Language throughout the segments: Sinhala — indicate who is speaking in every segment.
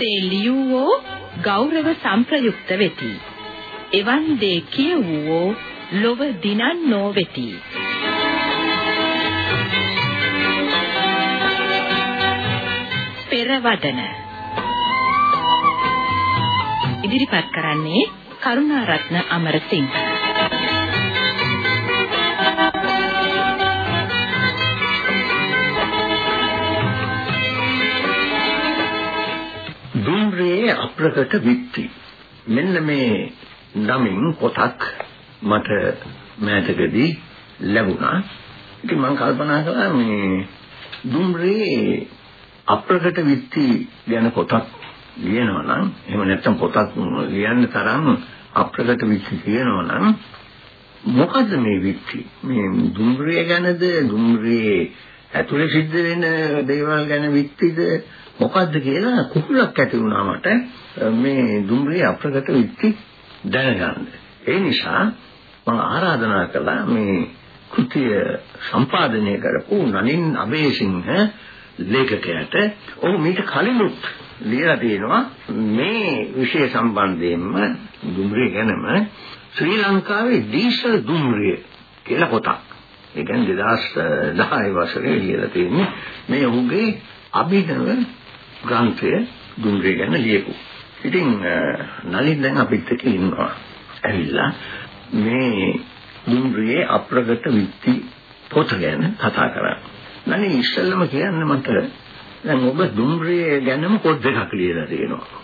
Speaker 1: දේ ලියවෝ ගෞරව සම්ප්‍රයුක්ත වෙති. එවන් දේ කියවෝ ලොව දිනන්නෝ වෙති. පෙරවදන ඉදිරිපත් කරන්නේ කරුණාරත්න අමරසිංහ
Speaker 2: අප්‍රකට විත්ති මෙන්න මේ නමින් පොතක් මට මෑතකදී ලැබුණා. ඉතින් මම කල්පනා කළා මේ දුම්රියේ අප්‍රකට විත්ති ගැන පොතක් ලියනවා නම් එහෙම නැත්නම් පොතක් ලියන්න තරම් අප්‍රකට විත්ති තියෙනවා නම් මොකද්ද මේ විත්ති මේ දුම්රිය ගැනද දුම්රියේ ඇතුලේ සිද්ධ වෙන දේවල් ගැන විත්තිද මොකද්ද කියලා කුකුලක් ඇති වුණා මට මේ දුම්රිය අප්‍රකට විත්ති දැනගන්න. ඒ නිසා මම ආරාධනා කළා මේ කෘතිය සම්පාදනය කරපු නලින් අබේසිංහ ලේඛකයාට ඔහු මීට කලිනුත් ලියලා තියෙනවා මේ විෂය සම්බන්ධයෙන්ම දුම්රිය ගැනම ශ්‍රී ලංකාවේ දීසල් දුම්රිය කියලා පොතක්. ඒ කියන්නේ 2010 වසරේ ලියලා තියෙන්නේ මේ ඔහුගේ අභිනව ග්‍රන්ථය දුම්රිය ගැන ලියපු. ඉතින් නලින් දැන් අපිත් එක්ක ඉන්නවා. ඇවිල්ලා මේ දුම්රියේ අප්‍රගත විත්ති පොත ගැන කතා කරා. නලින් ඉස්සෙල්ලම කියන්න මට දැන් ඔබ දුම්රිය ගැනම පොත් දෙකක් ලියලා තියෙනවා.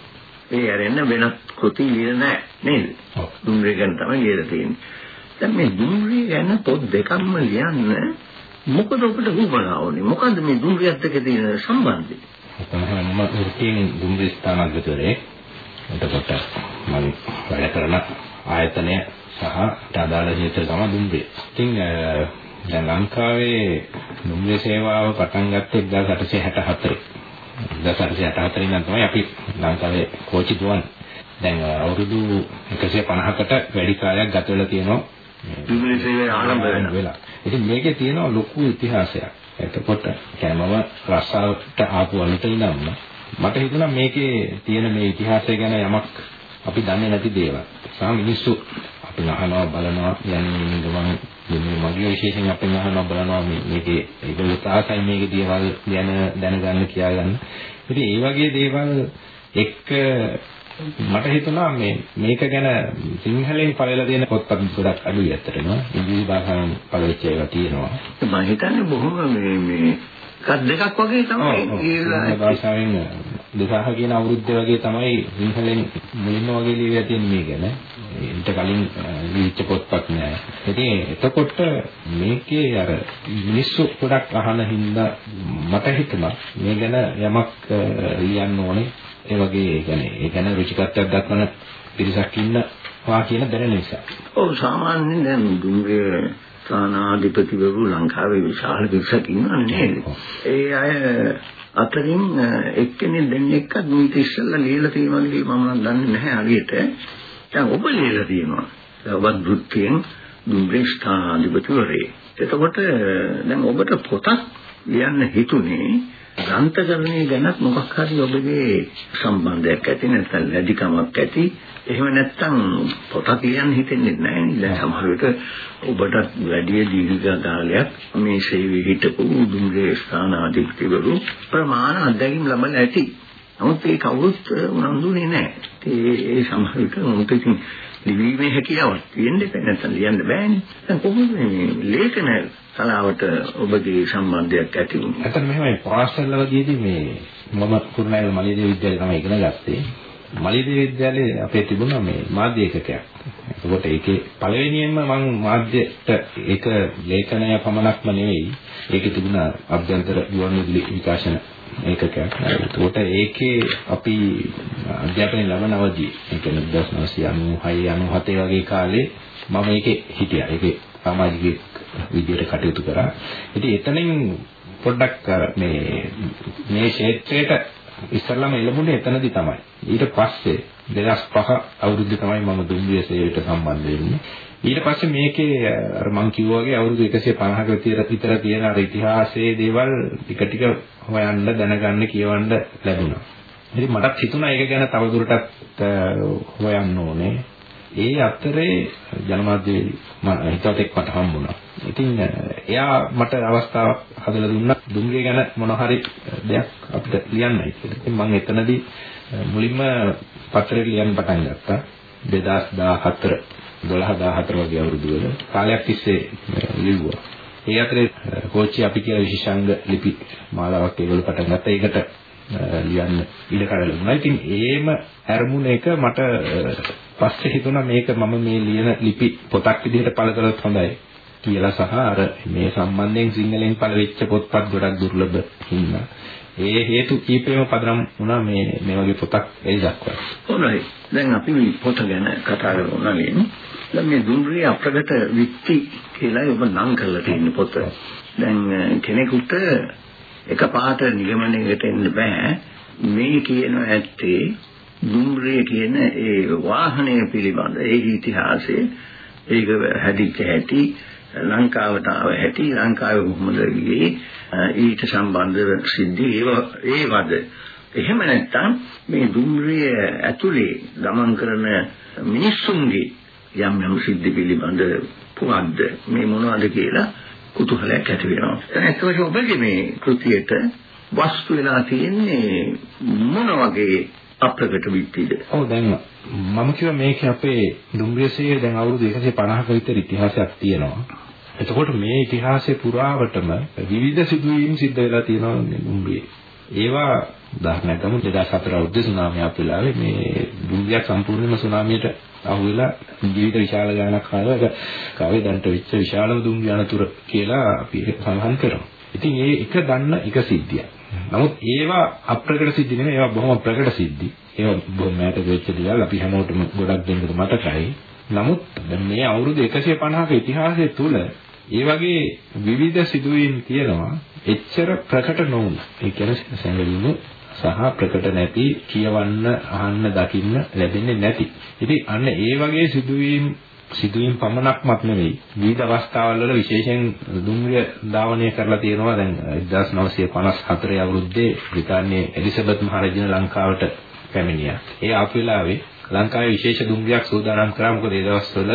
Speaker 2: ඒ ඇරෙන්න වෙනත් කෘති ලියලා නැහැ නේද? දුම්රිය ගැන තමයි ලියලා තියෙන්නේ. දැන් මේ දුම්රිය ගැන පොත් දෙකක්ම ලියන්න මොකද ඔබට උවමනා වුනේ? මොකද්ද මේ දුම්රියත් එක්ක තියෙන සම්බන්ධය?
Speaker 3: මම වෘත්තියෙන් දුම්රිය ස්ථානාධිපතිවරයෙක්. එතකොට මම වැඩ කරන ආයතනය සහ අදාළ හේතුව තමයි දුම්රිය. ඉතින් දැන් ලංකාවේ දුම්රිය සේවාව පටන් ගත්තේ 1864. 1864 ඉඳන් තමයි අපි ලංකාවේ කෝච්චි දුවන්නේ. දැන් අවුරුදු 150කට වැඩි කාලයක් ගත වෙලා තියෙනවා
Speaker 2: දුම්රිය සේවය ආරම්භ
Speaker 3: වෙලා. ඉතින් මේකේ තියෙනවා ලොකු ඉතිහාසයක්. එතකොට කැමම රස්සාවට ආපු අනිත ඉඳන්ම මට හිතුණා මේකේ තියෙන මේ ඉතිහාසය ගැන යමක් අපි දන්නේ නැති දේවල්. සාම මිනිස්සු අපි අහනවා බලනවා යන්නේ ගමන් මේ මගේ විශේෂයෙන් අපි අහනවා බලනවා මේකේ ඒගොල්ලෝ තාසයි මේකේ දේවල් ගැන දැනගන්න කියලා ගන්න. ඉතින් ඒ වගේ දේවල් එක්ක මට හිතුණා මේ මේක ගැන සිංහලෙන් පළලා දෙන පොත්පත් ගොඩක් අඩුයි ඇත්තටම. ඉංග්‍රීසි භාෂාවෙන් පළවෙච්ච ඒවා තියෙනවා.
Speaker 2: මම හිතන්නේ බොහොම මේ මේ එකක් දෙකක් වගේ තමයි
Speaker 3: කියලා භාෂාවෙන් 2000 කියන අවුරුද්ද වගේ තමයි සිංහලෙන් මුලින්ම වගේ ලියලා තියෙන්නේ මේ ගැන. ඊට කලින් ලියච්ච පොත්පත් නෑ. ඉතින් එතකොට මේකේ අර මිනිස්සු ගොඩක් අහන හින්දා මට හිතුණා මේ ගැන යමක් ලියන්න ඕනේ. ඒ වගේ ඒ කියන්නේ ඒ ගැන රුචිකත්වයක් දක්වන පිරිසක් ඉන්නවා කියන දැන නිසා.
Speaker 2: ඔව් සාමාන්‍යයෙන් දැන් දුම්රිය ස්ථානාධිපතිවරු ලංකාවේ විශාල පිරිසක් ඉන්නවා නේද? ඒ අය අතරින් එක්කෙනෙක් දැන් එක්කත් මේක ඉස්සෙල්ලා ලියලා තියෙනවා කියලා මම නම් දන්නේ නැහැ අලියට. දැන් ඔබ ලියලා තියෙනවා. ඔබත් වෘත්තියෙන් දුම්රිය ස්ථානාධිපතිවරේ. එතකොට දැන් ඔබට පොතක් ලියන්න හිතුනේ ග්‍රන්ථකරණය ගැනත් මොකක් හරි ඔබගේ සම්බන්ධයක් ඇති නැත්නම් ලැබිකමක් ඇති එහෙම නැත්නම් පොතක් ලියන්න හිතෙන්නේ නැහැ නේද? දැන් සමහර විට ඔබට වැඩි දීර්ඝ කාලයක් මේ සේවයේ හිටපු දුම්රිය ස්ථානාධිපතිවරු ප්‍රමාණ අත්දැකීම් ලබලා ඇති. නමුත් ඒ කවුරුත් උනන්දුනේ නැහැ. ඒ ඒ සමහර විට මොකද ඉතින් ලිවීමේ හැකියාවක් තියෙන්න බෑ නැත්නම් ලියන්න බෑනේ. දැන් කොහොමද මේ ලේඛන කලාවට ඔබගේ සම්බන්ධයක් ඇති වුනේ?
Speaker 3: අතන මෙහෙමයි පාසල් වගේදී මේ මම කුරුණෑගල මලියදේව විද්‍යාලේ තමයි ඉගෙන ගත්තේ. මලියදේව විද්‍යාලේ අපේ තිබුණා මේ මාධ්‍ය ඒකකයක්. එතකොට ඒකේ පළවෙනියෙන්ම මම මාධ්‍යට ඒක ලේඛනය පමණක්ම නෙවෙයි ඒකේ තිබුණා අභ්‍යන්තර ගුවන්විදුලි විකාශන ඒකකයක්. එතකොට ඒකේ අපි අධ්‍යාපනය ලබන අවදී ඒ කියන්නේ 1996 97 වගේ කාලේ මම ඒකේ හිටියා. ඒකේ සමාජික විදියට කටයුතු කරා. ඉතින් එතනින් පොඩ්ඩක් මේ මේ ක්ෂේත්‍රයට ඉස්සල්ලාම එළඹුණේ එතනදී තමයි. ඊට පස්සේ 2005 අවුරුද්දේ තමයි මම දුම්රිය සේවයට සම්බන්ධ වෙන්නේ. ඊට පස්සේ මේකේ අර මං කිව්වා වගේ අවුරුදු 150ක විතර තියෙන අර ඉතිහාසයේ දේවල් ටික ටික හොයන්න දැනගන්න කියවන්න ලැබුණා. ඉතින් මටත් හිතුණා ඒක ගැන තවදුරටත් හොයන්න ඕනේ. ඒ අතරේ ජනමාධ්‍ය හිතවතෙක් මට හම්බුණා. ඉතින් එයා මට අවස්ථාවක් හදලා දුන්නා දුම්රිය ගැන මොන හරි දෙයක් අපිට ලියන්නයි කියලා. ඉතින් මම එතනදී මුලින්ම පත්‍රය ලියන්න පටන් ගත්තා. 2014 12 14 වගේ අවුරුදු වල කාලයක් තිස්සේ ලිව්වා. ඒ අතරේ කෝච්චි අපි කියලා විශේෂාංග ලිපි මාලාවක් ඒගොල්ලෝ පටන් ගත්තා. ඒකට ලියන්න ඉඩ කඩ ලැබුණා. ඉතින් ඒම අරමුණ එක මට පස්සේ හිතුණා මේක මම මේ ලියන ලිපි පොතක් විදිහට පළ කළොත් හොඳයි කියලා සහ අර මේ සම්බන්ධයෙන් සිංහලෙන් පළ වෙච්ච පොත්පත් ගොඩක් දුර්ලභ හින්දා ඒ හේතු කීපෙම පදනම් වුණා මේ මේ වගේ පොතක් එලි දක්වන්න.
Speaker 2: හොඳයි. දැන් අපි මේ පොත ගැන කතා කරනවා නේද? දැන් මේ දුම්රිය අප්‍රකට විත්ති කියලා ඔබ නම් කරලා තියෙන පොත. දැන් කෙනෙකුට එකපාරට නිගමනයකට එන්න බෑ. මේ කියන ඇත්තේ දුම්රිය කියන ඒ වාහනය පිළිබඳ ඒ ඉතිහාසය ඒක හැදිච්ච හැටි ලංකාවට ආව හැටි ලංකාවේ කොහොමද ගියේ ඊට සම්බන්ධ සිද්ධි ඒව ඒවද එහෙම නැත්නම් මේ දුම්රිය ඇතුලේ ගමන් කරන මිනිස්සුන්ගේ යම් යම් සිද්ධි පිළිබඳ පුවද්ද මේ මොනවද කියලා කුතුහලයක් ඇති වෙනවා. දැන් ඒකෝෂ ඔබගේ මේ කෘතියට වස්තු වෙලා තියෙන්නේ මොන වගේ අප්‍රකට විත්තිද?
Speaker 3: ඔව් දැන් මම කිව්වා මේක අපේ දුම්රියසේ දැන් අවුරුදු 150ක විතර ඉතිහාසයක් තියෙනවා. එතකොට මේ ඉතිහාසය පුරාවටම විවිධ සිදුවීම් සිද්ධ වෙලා තියෙනවා දුම්රියේ. ඒවා උදාහරණයක් ගමු 2004 අවුරුද්දේ සුනාමිය ආපු වෙලාවේ මේ දුම්රියක් සම්පූර්ණයෙන්ම සුනාමියට අහුවෙලා ජීවිත විශාල ගාණක් ආවා. ඒක කවේ දන්ට වෙච්ච විශාලම දුම්රිය අනතුර කියලා අපි සඳහන් කරනවා. ඉතින් ඒ එක දන්න එක සිද්ධියක්. නමුත් ඒවා අප්‍රකට සිද්ධි නෙමෙයි ඒවා බොහොම ප්‍රකට සිද්ධි. ඒවා බොහොම මෑත වෙච්ච දේවල් අපි හැමෝටම ගොඩක් දෙනෙකුට මතකයි. නමුත් මේ අවුරුදු 150ක ඉතිහාසය තුල ඒ වගේ විවිධ සිදුවීම් තියෙනවා එච්චර ප්‍රකට නොවුන. ඒ කියන්නේ සැඟවීම සහ ප්‍රකට නැති කියවන්න අහන්න දකින්න ලැබෙන්නේ නැති. ඉතින් අන්න ඒ වගේ සිදුවීම් සිදුවීම් පමණක්මත් නෙවෙයි විවිධ අවස්ථාවල් වල විශේෂයෙන් දුම්රිය ධාවනය කරලා තියෙනවා දැන් 1954 අවුරුද්දේ බ්‍රිතාන්‍යයේ එලිසබෙත් මහරජින ලංකාවට පැමිණියා. ඒ ආපු වෙලාවේ ලංකාවේ විශේෂ දුම්රියක් සූදානම් කරා මොකද ඒ දවස්වල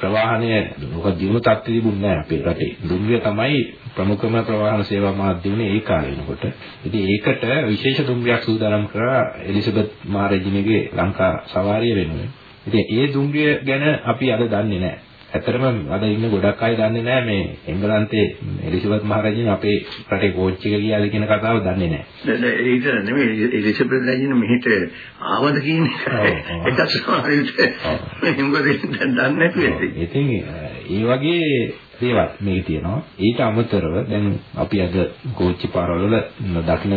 Speaker 3: ප්‍රවාහනය මොකද දිනු තත්ත්වෙ තිබුණේ නැහැ අපේ රටේ. දුම්රිය තමයි ප්‍රමුඛම ප්‍රවාහන සේවා මාධ්‍ය වුණේ ඒ කාලේ වෙනකොට. ඉතින් ඒකට විශේෂ දුම්රියක් සූදානම් කරා එලිසබෙත් මහරජිනගේ ලංකා සවාරිය වෙනුවෙන්. ඉතින් ඒ දුම්රිය ගැන අපි අද දන්නේ නැහැ. ඇත්තටම අද ඉන්න ගොඩක් අය දන්නේ නැහැ මේ එංගලන්තේ එලිසබෙත් මහරජින අපේ රටේ කෝච්චි එක ගියාද කියන කතාව දන්නේ නැහැ.
Speaker 2: ඒක නෙමෙයි එලිසබෙත් රජින මෙහෙට ආවද කියන එක නැති වෙයි.
Speaker 3: ඉතින් ඒ වගේ දේවල් මේ තියෙනවා. ඊට අමතරව දැන් අපි අද කෝච්චි පාරවල දකින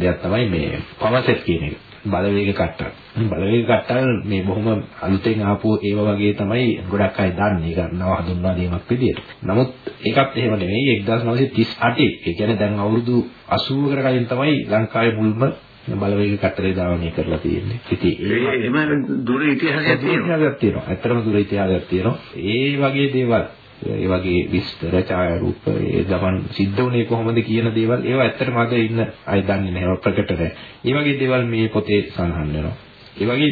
Speaker 3: දෙයක් තමයි මේ පවසෙට් කියන එක. බලවේග කට්ටල්. බලවේග කට්ටල් මේ බොහොම අලුතෙන් ආපු ඒව වගේ තමයි ගොඩක් අය දන්නේ. ඒක නව හඳුන්වා දීමක් විදියට. නමුත් ඒකත් එහෙම නෙවෙයි 1938 ඒ කියන්නේ දැන් අවුරුදු 80කට කලින් තමයි ලංකාවේ මුල්ම බලවේග කට්ටලේ ධාවනය කරලා තියෙන්නේ. ඉතින්
Speaker 2: ඒ එහෙම දුර ඉතිහාසයක්
Speaker 3: තියෙනවා. ඇත්තටම දුර ඉතිහාසයක් තියෙනවා. ඒ වගේ දේවල් ඒ වගේ විස්තර ඡායාරූප ඒ ගමන් සිද්ධ වුණේ කොහොමද කියන දේවල් ඒවා ඇත්තටම අද ඉන්න අය දන්නේ නැහැ ප්‍රකට නැහැ. ඒ වගේ දේවල් මේ පොතේ සඳහන් වෙනවා. ඒ වගේ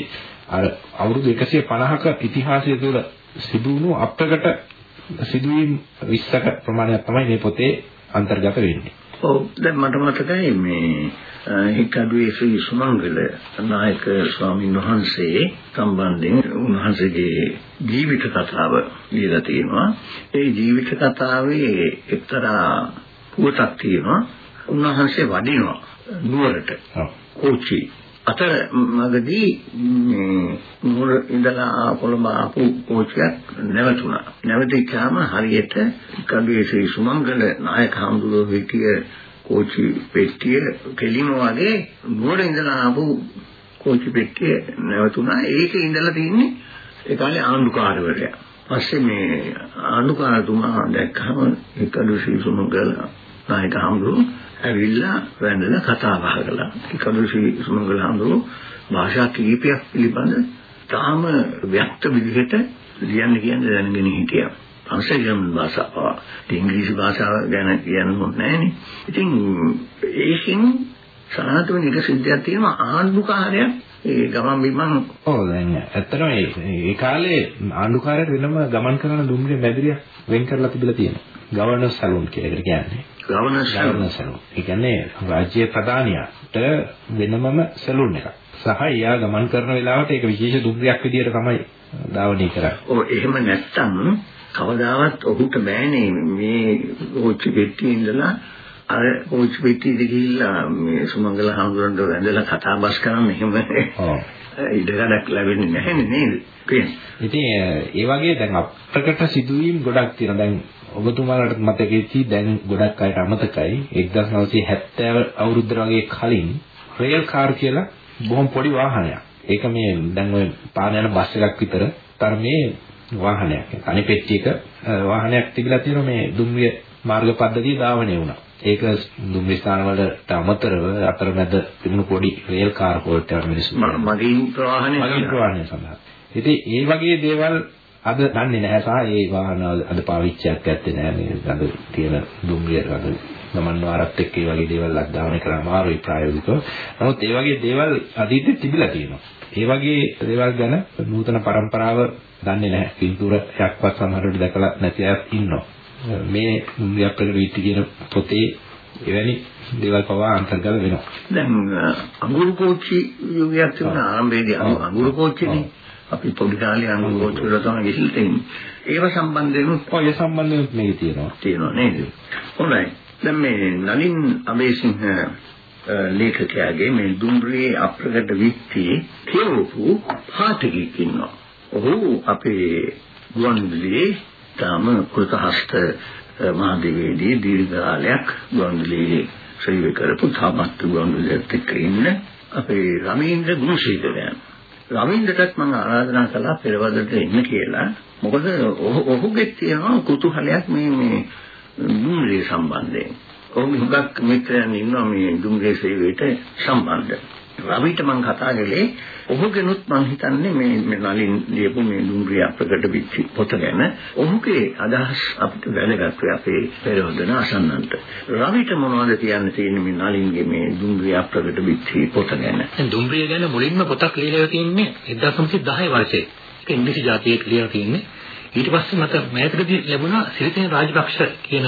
Speaker 3: අර අවුරුදු 150ක ඉතිහාසය තුළ සිදු වුණු අප්‍රකට සිදුවීම් 20ක ප්‍රමාණයක් තමයි මේ පොතේ අන්තර්ගත වෙන්නේ.
Speaker 2: ඔව් දැන් මට මතකයි මේ හික්කඩුවේ ශ්‍රී සුමංගල නායක ස්වාමීන් වහන්සේ සම්බන්ධයෙන් උන්වහන්සේගේ ජීවිත කතාව ලියලා තියෙනවා. ඒ ජීවිත කතාවේ එක්තරා පුවතක් තියෙනවා. උන්වහන්සේ වඩිනවා නුවරට. කෝච්චි අතර මගදී නුවර ඉඳලා කොළඹ ආපු කෝච්චියක් නැවතුණා. නැවතිච්චාම හරියට කඩුවේ ශ්‍රී සුමංගල නායක හඳුරෝ හිටිය කෝච්චි පෙට්ටිය කෙලිම වගේ නුවර ඉඳලා ආපු කෝච්චි පෙට්ටිය නැවතුණා. ඒකේ ඉඳලා තින්නේ ඒ කාලේ ආණ්ඩුකාරවරයා. පස්සේ මේ ආණ්ඩුකාරතුමා දැක්කම ඒ කඩුවේ ශ්‍රී සුමංගල නායක හඳුරෝ ඇවිල්ලා වැඳලා කතා බහ කළා. කඩුසි සුමංගල හඳුරු භාෂා කීපයක් පිළිබඳ තාම ව්‍යක්ත විදිහට ලියන්න කියන්නේ දැනගෙන හිටියා. පන්සලියම් භාෂාව ඉංග්‍රීසි භාෂාව ගැන කියන්න ඕනේ නැහැනේ. ඉතින් ඒකෙන් සනාත වෙන එක සිද්ධියක් තියෙනවා ආණ්ඩුකාරයන් ඒ ගමන් බිමන්
Speaker 3: ඔව් දැන් ඇත්තටම ඒ ඒ කාලේ ආණ්ඩුකාරයට වෙනම ගමන් කරන දුම්රිය මැදිරියක් වෙන් කරලා තිබිලා තියෙනවා. ගවර්නර් සැලූන් කියලා ඒකට කියන්නේ.
Speaker 2: Governor
Speaker 3: governor saloon. ඒ කියන්නේ රාජ්‍ය ප්‍රධානියාට වෙනමම සැලූන් එකක්. සහ එයා ගමන් කරන වෙලාවට ඒක විශේෂ දුම්රියක් විදියට තමයි ධාවනය කරන්නේ.
Speaker 2: ඔව් එහෙම නැත්තම් කවදාවත් ඔහුට බෑනේ මේ ඕච්චි පෙට්ටියේ ඉඳලා අර ඕච්චි පෙට්ටියට ගිහිල්ලා මේ සුමංගල හඳුරන්න වැඳලා කතා බස් කරන්න එහෙම
Speaker 3: ඔව්.
Speaker 2: ඉඩකඩක් ලැබෙන්නේ නැහැ නේද? පේන්නේ.
Speaker 3: ඉතින් ඒ වගේ දැන් අප්‍රකට සිදුවීම් ගොඩක් තියෙනවා. දැන් ඔබතුමාලට මතකෙච්චි දැන් ගොඩක් අයට අමතකයි 1970 අවුරුද්දට වගේ කලින් රේල් කාර් කියලා බොහොම පොඩි වාහනයක්. ඒක මේ දැන් ඔය පාන යන බස් එකක් විතර තරමේ වාහනයක්. අනිත් පෙට්ටියක වාහනයක් තිබිලා තියෙනවා මේ දුම්රිය මාර්ග පද්ධතිය ධාවනය වුණා. ඒක දුම්රිය ස්ථාන වලට අමතරව අතරමැද තිබුණු පොඩි රේල් කාර් වලට යන මිනිස්සු.
Speaker 2: මගින් ප්‍රවාහනය
Speaker 3: මගින් ප්‍රවාහනය සඳහා. ඉතින් ඒ වගේ දේවල් අද දන්නේ නැහැ සහ ඒ වාහන අද පාවිච්චියක් ඇත්තේ නැහැ මේ අද තියෙන දුම්රිය අද ගමන් වාරත් එක්ක ඒ වගේ දේවල් අධ්‍යාපනය කරන්න අමාරුයි ප්‍රායෝගිකව. නමුත් ඒ වගේ දේවල් අතීතේ තිබිලා තියෙනවා. ඒ වගේ දේවල් ගැන නූතන પરම්පරාව දන්නේ නැහැ. පින්තූරයක්වත් සමහරවිට දැකලා නැති අය ඉන්නවා. මේ මුලියප්‍රක වීටි කියන පොතේ එවැනි දේවල් පවා අන්තර්ගත වෙනවා.
Speaker 2: දැන් අඟුරු කෝච්චි යුගයක් තිබුණා ආරම්භයේදී අඟුරු කෝච්චිනේ අපි පොඩි කාලේ අඟුරු කෝච්චි වල තමයි ගිහිල්ලා තියෙන්නේ. ඒව සම්බන්ධයෙන්
Speaker 3: ඔය සම්බන්ධයෙන් මේක තියෙනවා.
Speaker 2: තියෙනවා නේද? හොඳයි. දැන් මේ නලින් අබේසිංහ ලේඛකයාගේ මේ දුම්රියේ අප්‍රකට විත්තියේ කියවපු පාඨකෙක් ඉන්නවා. ඔහු අපේ ගුවන්විදුලියේ තාම කෘතහස්ත මහදේවේදී දීර්ඝ කාලයක් ගුවන්විදුලියේ සේවය කරපු තාමත් ගුවන්විදුලියත් එක්ක ඉන්න අපේ රමීන්ද්‍ර ගුණසේකරයන්. රවීන්ද්‍රටත් මම ආරාධනා කළා පෙරවදට එන්න කියලා. මොකද ඔහුගේ තියෙන කුතුහලයක් මේ මේ දුම්රිය සම්බන්ධයෙන්. ඔහු හුඟක් මිත්‍රයන් ඉන්නවා මේ දුම්රිය සේවයට සම්බන්ධ. රවිට මම කතා කළේ ඔහුගෙනුත් මම හිතන්නේ මේ මේ නලින් ලියපු මේ දුම්රිය අප්‍රකට විච්චි පොත ගැන ඔහුගේ අදහස් අපිට වැදගත් වේ අපේ පෙරවදන අසන්නන්ට. රවිට මොනවද කියන්න තියෙන්නේ මේ නලින්ගේ මේ දුම්රිය අප්‍රකට විච්චි පොත ගැන?
Speaker 4: දැන් දුම්රිය ගැන මුලින්ම පොතක් ලියලා තියෙන්නේ 1910 වර්ෂයේ. ඒක ඉංග්‍රීසි ජාතියේ ලියලා තියෙන්නේ. ඊට පස්සේ මට මෑතකදී ලැබුණා සිරිතේන රාජපක්ෂ කියන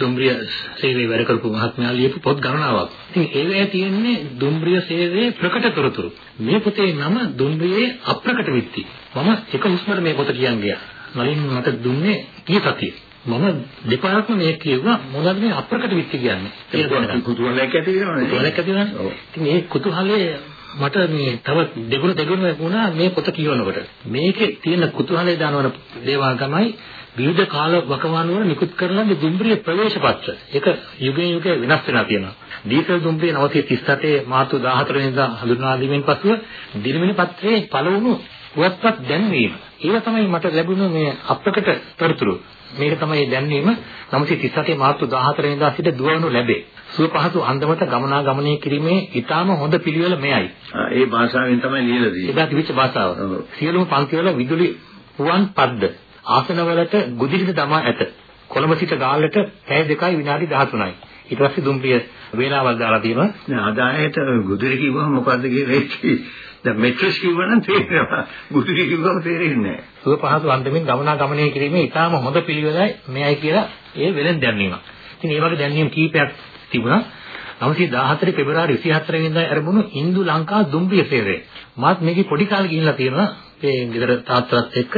Speaker 4: දුම්රිය සේවයේ වැඩ කරපු මහත්මයා ලියපු පොත් ගණනාවක්. ඉතින් ඒවැය තියෙන්නේ දුම්රිය සේවයේ ප්‍රකට තොරතුරු. මේ පොතේ නම දුම්රියේ අප්‍රකට විත්ති. මම එක හුස්මකට මේ පොත කියන් ගියා. මලින් මට දුන්නේ කී සතිය. මම දෙපාරක්ම මේ කියුවා මොනවද මේ අප්‍රකට විත්ති කියන්නේ.
Speaker 2: ඒක කුතුහලයක් ඇති වෙනවනේ.
Speaker 4: කුතුහලයක් ඇති වෙනවනේ. ඉතින් මේ කුතුහලයේ මට මේ තව දෙගුණ දෙගුණ වුණා මේ පොත කියවනකොට. මේකේ තියෙන කුතුහලය දනවන දේවල් තමයි විවිධ කාල වකවානු වල නිකුත් කරන දුම්රිය ප්‍රවේශ පත්‍ර. ඒක යුගයෙන් යුග වෙනස් වෙනවා කියනවා. දීසල් දුම්රිය 938 මාර්තු 14 වෙනිදා හඳුන්වා දීමෙන් පසුව දිනමින පත්‍රයේ පළවුණු පුවත්පත් දැන්වීම. ඒක තමයි මට ලැබුණ මේ අප්‍රකට තොරතුරු. මේක තමයි දැන්වීම 938 මාර්තු 14 වෙනිදා සිට දුවවනු ලැබේ. සුව පහසු අන්දමට ගමනාගමනය කිරීමේ ඊටාම හොඳ පිළිවෙල මෙයයි.
Speaker 2: ඒ භාෂාවෙන් තමයි ලියලා තියෙන්නේ.
Speaker 4: එදා තිබිච්ච භාෂාව. සියලුම පන්තිවල විදුලි පුවන් පද්ද ආසනවලට ගුදිරිද දමා ඇත. කොළඹ සිට ගාල්ලට පැය දෙකයි විනාඩි 13යි. ඊට පස්සේ දුම්රිය වේලාවල් දාලා තියෙනවා.
Speaker 2: නෑ අද ආයෙත් ගුදිරි කිව්වම මොකද්ද කියලා දැන් මෙට්‍රස් කිව්වනම් තේරෙනවා. ගුදිරි කිව්වම තේරෙන්නේ නෑ.
Speaker 4: සුව පහසු අන්දමින් ගමනාගමනය කිරීමේ ඉතාම හොඳ පිළිවෙලයි මෙයයි කියලා ඒ වෙලෙන් දැන්වීමක්. ඉතින් මේ වගේ දැන්වීම් කීපයක් තිබුණා. 914 පෙබරවාරි 24 වෙනිදා ආරම්භුණු ඉන්දු ලංකා දුම්රිය සේවය. මාත් මේකේ පොඩි කාලේ ගිහිල්ලා තියෙනවා. ඒ ගෙදර තාත්තලාත් එක්ක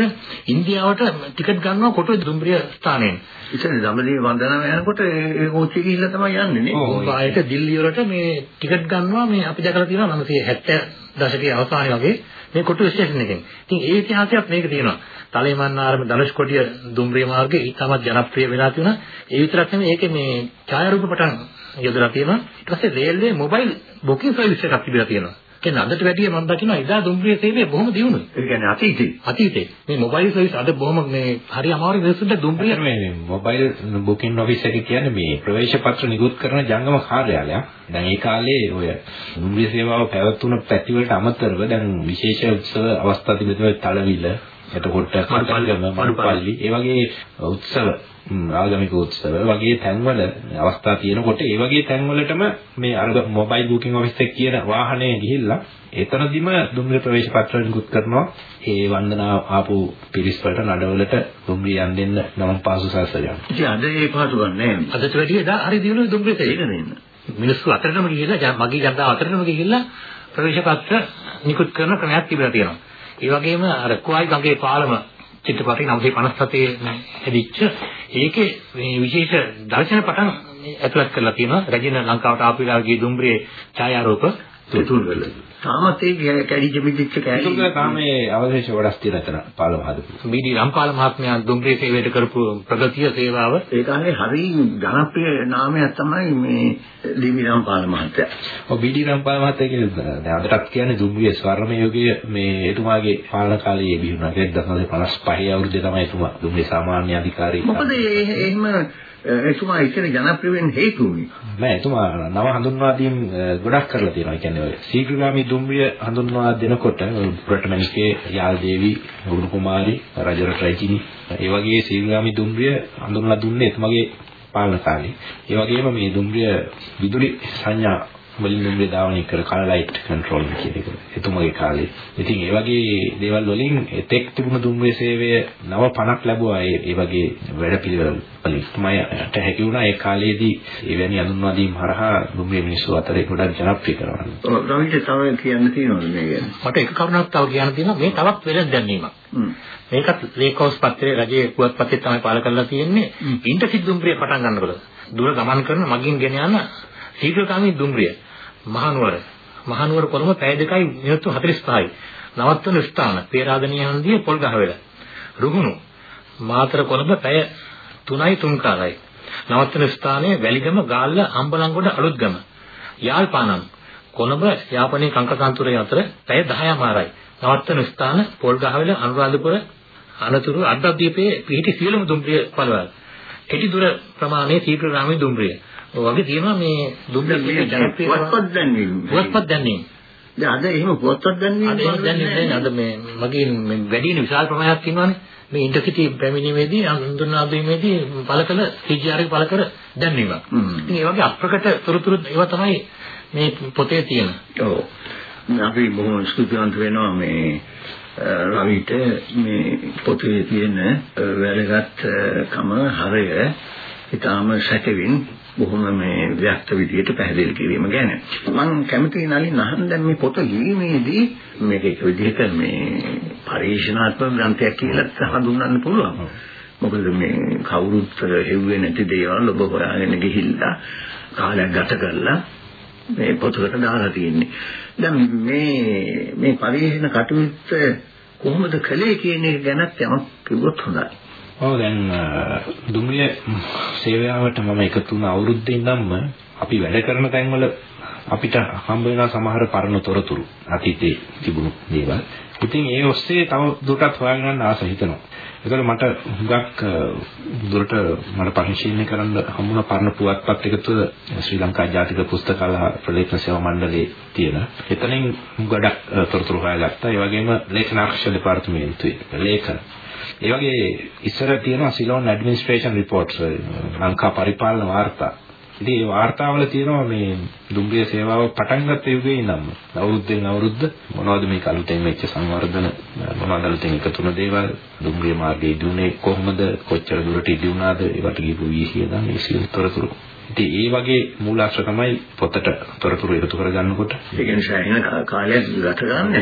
Speaker 4: ඉන්දියාවට ටිකට් ගන්නවා කොටුවේ දුම්රිය ස්ථානයෙන්.
Speaker 2: ඉතින් දඹදිව වන්දනාව යනකොට ඒ කෝච්චිය ගිහිල්ලා තමයි යන්නේ නේ.
Speaker 4: ඔව් දිල්ලිය වලට මේ ටිකට් ගන්නවා මේ අපි දැකලා තියෙනවා 970 දශකයේ අවසානයේ වගේ මේ කොටුවේ ස්ටේෂන් එකෙන්. ඉතින් ඒ ඉතිහාසයක් මේක තියෙනවා. තලේමන්නාරම ධනුෂ්කොටිය දුම්රිය මාර්ගයේ ඉතාමත් ජනප්‍රිය වෙලා තියෙනවා. ඒ විතරක් නෙමෙයි ඒකේ මේ ඡායාරූප පටන් යොදලා තියෙනවා. ඊට පස්සේ රේල්වේ මොබයිල් බුකින් සර්විස් එකක් තිබිලා තියෙනවා. කියන්නේ අදට වැඩිය මම දකිනවා එදා දුම්රිය සේවය බොහොම දියුණුයි.
Speaker 2: ඒ කියන්නේ අතීතේ.
Speaker 4: අතීතේ. මේ මොබයිල් සර්විස් අද බොහොම මේ හරි අමාරු මිනිස්සුන්ට දුම්රිය
Speaker 3: මේ මොබයිල් බුකින් ඔෆිස් එක කියන්නේ මේ ප්‍රවේශ පත්‍ර නිකුත් කරන ජංගම කාර්යාලයක්. දැන් ඒ කාලේ ඔය දුම්රිය සේවාව පැවැත්වුණු පැතිවලට අමතරව දැන් විශේෂ උත්සව අවස්ථා තිබෙනවා තලවිල එතකොට මඩුපල්ලි ඒ වගේ උත්සව ආගමික උත්සව වගේ තැන්වල අවස්ථා තියෙනකොට ඒ වගේ තැන්වලටම මේ අර මොබයිල් බුකින් ඔෆිස් එක කියන වාහනේ ගිහිල්ලා එතනදිම දුම්රිය ප්‍රවේශ පත්‍ර නිකුත් කරනවා ඒ වන්දනා ආපු පිරිස් වලට නඩවලට දුම්රිය යන්න දෙන්න නම් පාසු සාසලයක්.
Speaker 2: ඉතින් අද ඒ පාසු ගන්නෑ.
Speaker 4: අදට වැඩිය දා හරි දිනුනේ දුම්රියට ඒක
Speaker 2: දෙන්න.
Speaker 4: මිනිස්සු අතරටම ගිහිල්ලා මගේ ජනතාව අතරටම ගිහිල්ලා ප්‍රවේශ පත්‍ර නිකුත් කරන ක්‍රමයක් තිබිලා තියෙනවා. ඒ වගේම අර කුවයි ගඟේ පාලම චිත්‍රපටය 957 හැදිච්ච ඒකේ මේ විශේෂ දර්ශන පටන් ඇතුළත් කරලා තියෙනවා. රජින ලංකාවට ආපු වෙලාවගේ දුම්රියේ ඡායාරූප
Speaker 2: තුතුල් වල. තාමත් ඒ කැඩිච්ච පිටිච්ච කැඩි.
Speaker 3: ඒක තමයි අවශේෂ වඩස් තියෙන තැන පාලම හදපු.
Speaker 4: බීඩි රම්පාල මහත්මයා දුම්රිය සේවයට කරපු ප්‍රගතිය සේවාව
Speaker 2: ඒ කාලේ හරි ජනප්‍රිය නාමයක් තමයි මේ ලිවි රම්පාල මහත්තයා.
Speaker 3: ඔව් බීඩි රම්පාල මහත්තයා කියන්නේ දැන් අදටත් කියන්නේ දුම්රිය ස්වර්ණ යුගයේ මේ එතුමාගේ පාලන කාලයේ බිහිවුණා. 1955 අවුරුද්දේ තමයි එතුමා දුම්රිය සාමාන්‍ය අධිකාරී.
Speaker 2: මොකද එහෙම එතුමා ඉතන ජනප්‍රිය වෙන්න හේතු වුණේ.
Speaker 3: නෑ එතුමා නව හඳුන්වා දීම් ගොඩක් කරලා තියෙනවා. ඒ කියන්නේ ඔය ශීඝ්‍රගාමී දුම්රිය හඳුන්වා දෙනකොට පුරටමැණිකේ යාල් දේවි, උරුණු කුමාරි, රජරට රජිනි ඒ වගේ ශීඝ්‍රගාමී දුම්රිය හඳුන්වලා දුන්නේ එතුමාගේ පාලන කාලේ. ඒ වගේම මේ දුම්රිය විදුලි සංඥා වලින් ධාවනය කර කලලයිට් කන්ට්‍රෝල් කියන එක. එතුමගේ කාලේ. ඉතින් ඒ වගේ දේවල් වලින් එතෙක් තිබුණු දුම්රිය සේවය නව පණක් ලැබුවා ඒ ඒ වගේ වැඩපිළිවෙල වලින්. මට හැකි වුණා ඒ කාලේදී එවැනි අඳුන්වා දීම් හරහා දුම්රිය මිනිස්සු අතරේ ගොඩක් ජනප්‍රිය කරවන්න.
Speaker 2: ඔව් රවිට තව කියන්න තියෙනවද මේ ගැන?
Speaker 4: මට එක කරුණක් තව කියන්න තියෙනවා මේ තවත් වෙනස් දැනීමක්. මේකත් ලේකෝස් පත්‍රයේ රජයේ පුවත්පතේ තමයි පාල කරලා තියෙන්නේ. ඉන්ටර්සිට් දුම්රිය පටන් ගන්නකොට දුර ගමන් කරන මගින් ගෙන යන ශීඝ්‍රකාමී දුම්රිය මහනුවර. මහනුවර කොළඹ පැය දෙකයි මිනිත්තු 45යි නවත්වන ස්ථාන පේරාදෙණිය හන්දිය පොල්ගහවෙල රුහුණු මාතර කොළඹ පැය 3යි 3 කාලයි. නවත්වන ස්ථානයේ වැලිගම ගාල්ල අම්බලන්ගොඩ අලුත්ගම. යාල්පානම් කොළඹ යාපනයේ කංකසන්තුරය අතර පැය 10යි මාරයි නවත්වන ස්ථාන පොල්ගහවෙල අනුරාධපුර අනතුරු අද්දද්වීපයේ පිහිටි සියලුම දුම්රිය පළවල්. කෙටි දුර ප්‍රමාණයේ ශීඝ්‍රගාමී දුම්රිය. වගේ තියෙනවා මේ දුම්රිය ජනප්‍රිය
Speaker 2: පුවත්පත් දැන්වීම.
Speaker 4: පුවත්පත් දැන්වීම.
Speaker 2: දැන් අද එහෙම පුවත්පත් දැන්වීම
Speaker 4: දැන්වීම අද මේ මගේ වැඩි විශාල ප්‍රමාණයක් තියෙනවානේ. මේ ඉන්ටර්සිටි පැමිණීමේදී හඳුන්වාදීමේදී පළ කළ CGR එක පළ කර දැන්වීමක්. ඉතින් ඒ වගේ අප්‍රකට තොරතුරු ඒවා තමයි මේ පොතේ තියෙන.
Speaker 2: ඔව්. අපි බොහොම ස්තුතිවන්ත වෙනවා මේ රවිට මේ පොතේ තියෙන වැදගත් කම හරය ඊටාම සැකවින් බොහොම මේ ව්‍යක්ත විදියට පැහැදිලි කිරීම ගැන. මම කැමතියි නලින් අහන්න දැන් මේ පොත ලියීමේදී මේක එක විදිහට මේ පරිශනාත්මක ග්‍රන්ථයක් කියලා හඳුන්වන්න පුළුවන්. මොකද මේ කවුරුත් හෙව්වේ නැති දේවල් ඔබ හොයාගෙන ගිහිල්ලා කාලයක් ගත කරලා මේ පොතකට දාලා තියෙන්නේ. දැන් මේ මේ පරිශන කටයුත්ත කොහොමද කළේ කියන එක ගැනත් යමක් කිව්වොත් හොඳයි.
Speaker 3: ඔව් දැන් දුම්රිය සේවාවට මම එකතු වුණ අවුරුද්දේ ඉඳන්ම අපි වැඩ කරන තැන්වල අපිට හම්බ වෙන සමහර පරණ තොරතුරු අතීතේ තිබුණු දේවල්. ඉතින් ඒ ඔස්සේ තව දුරටත් හොයාගන්න ආස හිතෙනවා. ඒකල මට හුඟක් දුරට මට පරිශීලනය කරන්න හම්බුණ පරණ පුවත්පත් එකතු ශ්‍රී ලංකා ජාතික පුස්තකාල ප්‍රලේඛන සේවා මණ්ඩලයේ තියෙන. එතනින් ගොඩක් තොරතුරු හොයාගත්තා. ඒ වගේම ලේඛනාංශ දෙපාර්තමේන්තුවේ ලේඛන ඒ වගේ ඉස්සර තියෙනවා සිලෝන් ඇඩ්මිනිස්ට්‍රේෂන් රිපෝට්ස් ලංකා පරිපාලන වාර්තා. ඉතින් මේ වාර්තාවල තියෙනවා මේ දුම්රිය සේවාව පටන් ගත්ත යුගයේ ඉඳන්ම. අවුරුද්දෙන් අවුරුද්ද මොනවද මේ අලුතෙන් වෙච්ච සංවර්ධන? මොනවද අලුතෙන් එකතු වුණ දේවල්? දුම්රිය මාර්ගයේ ඉදුනේ කොහොමද? කොච්චර දුරට ඉදුණාද ඒවට කියපු වීහිය නම් ඒ සියලු තොරතුරු. ඉතින් ඒ වගේ මූලාශ්‍ර තමයි පොතට තොරතුරු එකතු කරගන්නකොට.
Speaker 2: ඒ නිසා එන කාලයක් ගත ගන්න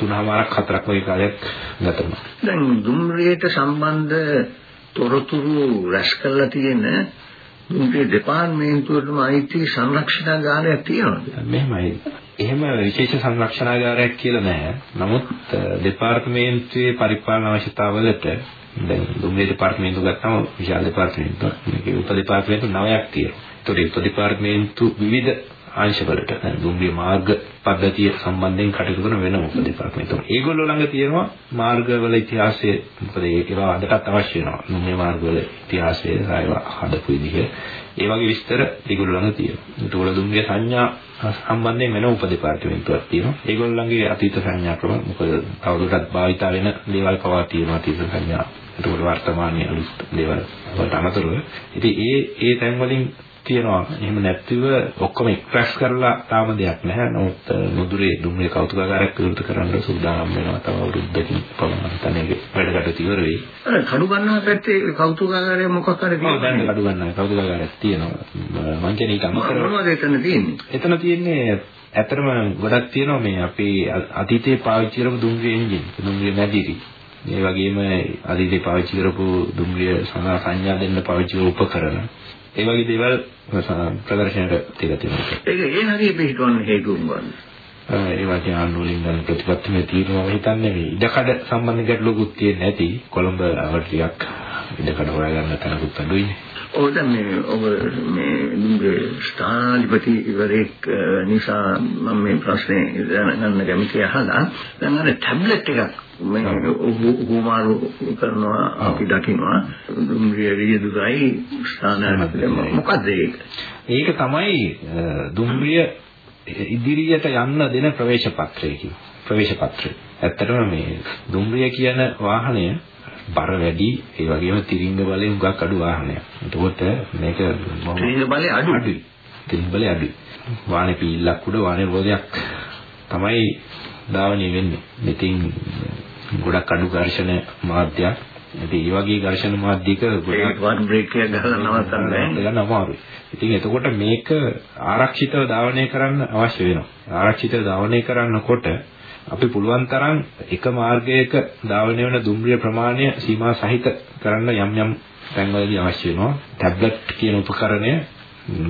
Speaker 3: තුනමාරක් හතරක් වගේ කාලයක් ගත වුණා.
Speaker 2: දැන් දුම්රියට සම්බන්ධ තොරතුරු රැස් කරලා තියෙන දුම්රිය දෙපාර්තමේන්තුවටම අයිති සංරක්ෂණාගාරයක් තියෙනවද?
Speaker 3: මෙහෙමයි. එහෙම විශේෂ සංරක්ෂණාගාරයක් කියලා නැහැ. නමුත් දෙපාර්තමේන්තුවේ පරිපාලන අවශ්‍යතාවලට දැන් දුම්රිය දෙපාර්තමේන්තුව ගත්තම විශාල දෙපාර්තමේන්තුවක්. මේකේ උප දෙපාර්තමේන්තු 9ක් තියෙනවා. ඒතකොට උප දෙපාර්තමේන්තු විවිධ අංශවලට දැන් දුම්රිය මාර්ග පද්ධතිය සම්බන්ධයෙන් කටයුතු කරන වෙන උපදේශකතුමෝ. ඒගොල්ලෝ ළඟ තියෙනවා මාර්ගවල ඉතිහාසය මොකද ඒකේවා අදටත් අවශ්‍ය වෙනවා. දුම්රිය මාර්ගවල ඉතිහාසය සායවා හදපු විදිහ ඒ වගේ විස්තර ඒගොල්ලෝ ළඟ තියෙනවා. ඒතකොට දුම්රිය සංඥා සම්බන්ධයෙන් වෙන උපදේපාර්තමේන්තුවක් තියෙනවා. ඒගොල්ලන්ගේ අතීත සංඥා ක්‍රම මොකද තවදුරටත් භාවිතා වෙන දේවල් පවා තියෙනවා අතීත සංඥා. ඒතකොට වර්තමානයේ අලුත් දේවල් වලට අමතරව ඉතින් ඒ ඒ තැන් වලින් තියෙනවා. එහෙම නැත්නම් ඔක්කොම එක්ස්ප්‍රෙස් කරලා තාම දෙයක් නැහැ. නමුත් මුදුරේ දුම්රිය කෞතුකාගාරයක් විවෘත කරන්න සූදානම් වෙනවා. තව අවුරුද්දකින් පමණ තනේක වැඩ කටයුතු ඉවර වෙයි.
Speaker 2: කඩු ගන්නවා පැත්තේ කෞතුකාගාරය මොකක් හරි
Speaker 3: තියෙනවා. ඔව් දැන් කඩු ගන්නවා කෞතුකාගාරයක් තියෙනවා. මං කියන්නේ ඊට අමතරව
Speaker 2: මොනවද එතන තියෙන්නේ?
Speaker 3: එතන තියෙන්නේ ඇත්තටම ගොඩක් තියෙනවා මේ අපේ අතීතයේ පාවිච්චි කරපු දුම්රිය එන්ජින්, දුම්රිය මැදිරි. ඒ වගේම අතීතයේ පාවිච්චි කරපු දුම්රිය සංඥා දෙන්න පාවිච්චි කරපු උපකරණ ඒ වගේ දේවල් ප්‍රදර්ශනයට තියලා තියෙනවා.
Speaker 2: ඒක ඒ හරිය පිටවන්න හේතුන් වන්නේ.
Speaker 3: ඒ වගේ ආණ්ඩුවලින් ගන්න ප්‍රතිපත්තිමේ තීරණ හිතන්නේ මේ ඉඩකඩ සම්බන්ධ ගැටලුකුත් තියෙන්නේ නැති කොළඹ අවර් ටිකක් ඉඩකඩ හොයාගන්න තැනකුත් අඩුයිනේ.
Speaker 2: ඔව් දැන් මේ ඔබ මේ දුම්ගේ ස්ථානාධිපති ඉවරෙක් නිසා මම මේ ප්‍රශ්නේ දැනගන්න කැමති අහලා දැන් අර ටැබ්ලට් එකක් මේ උගුමාරු කරනවා අපි දකිනවා දුම්රිය රියදුගයි ස්ථානාධිපති මොකද ඒක?
Speaker 3: ඒක තමයි දුම්රිය ඉදිරියට යන්න දෙන ප්‍රවේශ පත්‍රය ප්‍රවේශ පත්‍රය. ඇත්තටම මේ දුම්රිය කියන වාහනය බර වැඩි ඒ වගේම තිරිංග බලය හුඟක් අඩු වාහනයක්. එතකොට මේක
Speaker 2: තිරිංග බලය අඩුයි.
Speaker 3: තිරිංග බලය අඩුයි. වාහනේ පීල්ලක් උඩ වාහනේ රෝදයක් තමයි ධාවනය වෙන්නේ. ඉතින් ගොඩක් අඩු ඝර්ෂණ මාධ්‍යයක්. ඉතින් මේ වගේ ඝර්ෂණ මාධ්‍යක
Speaker 2: ගොඩක් වන් බ්‍රේක් එක ගහලා නවත්තන්න
Speaker 3: ගන්න අමාරුයි. ඉතින් එතකොට මේක ආරක්ෂිතව ධාවනය කරන්න අවශ්‍ය වෙනවා. ආරක්ෂිතව ධාවනය කරනකොට අපි පුළුවන් තරම් එක මාර්ගයක ධාවනය වෙන දුම්රිය ප්‍රමාණය සීමා සහිත කරන්න යම් යම් තැන්වලදී අවශ්‍ය වෙනවා. ටැබ්ලට් කියන උපකරණය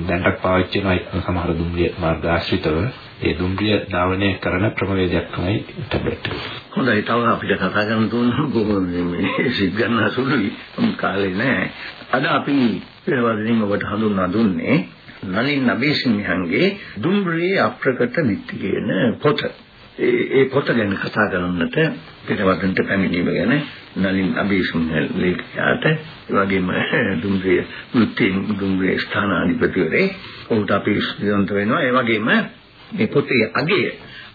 Speaker 3: දැන්ටත් පාවිච්චි කරන සමහර දුම්රිය මාර්ග ආශ්‍රිතව ඒ දුම්රිය ධාවනය කරන ක්‍රමවේදයක් තමයි ටැබ්ලට් එක.
Speaker 2: හොඳයි තව අපිට කතා කරන්න තුන බොහොම මේ සිත් ගන්න සුළුයි. කාලේ නෑ. අද අපි පෙරවදනින් ඔබට හඳුන්වා දුන්නේ නලින් නබේසිංහන්ගේ දුම්රියේ අප්‍රකට විත්ති කියන පොත. ඒ පොත ගැන කතා කරන්නට පිටවදන්ට පැමිණීම ගැන නලින් අබේසිංහ ලේඛකයාට ඒ වගේම දුම්රිය වෘත්තීන් දුම්රිය ස්ථානාධිපතිවරේ ඔහුට අපි ස්තුතිවන්ත වෙනවා. ඒ වගේම මේ පොතේ අගය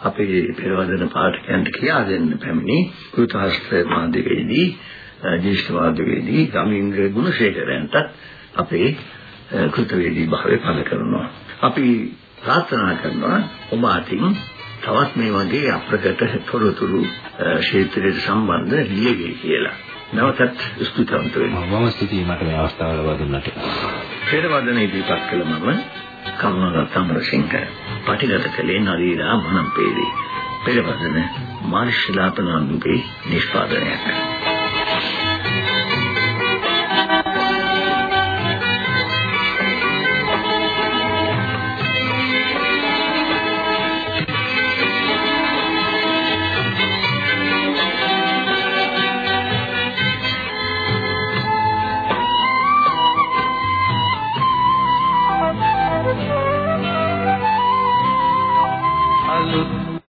Speaker 2: අපේ පෙරවදන පාඨකයන්ට කියා දෙන්න පැමිණි කෘතහස්ත මාධ්‍යවේදී ජේෂ්ඨ මාධ්‍යවේදී ගමින්ද්‍ර ගුණසේකරයන්ට අපේ කෘතවේදී භාවය පළ කරනවා. අපි ප්‍රාර්ථනා කරනවා ඔබ අතින් තවත් මේ වගේ අප්‍රකට තොරතුරු ක්ෂේත්‍රයට සම්බන්ධ ලියවේ කියලා. නැවතත් ස්තුතිවන්ත වෙනවා.
Speaker 3: මම ස්තුතියි මට මේ අවස්ථාව ලබා දුන්නට.
Speaker 2: පෙරවදන ඉදිරිපත් කළ මම කරුණාරත්න සමරසිංහ පටිගත කළේ නරීරා මනම්පේරි පෙරවදන මාර්ෂලාපනාන්දුගේ නිෂ්පාදනයක්.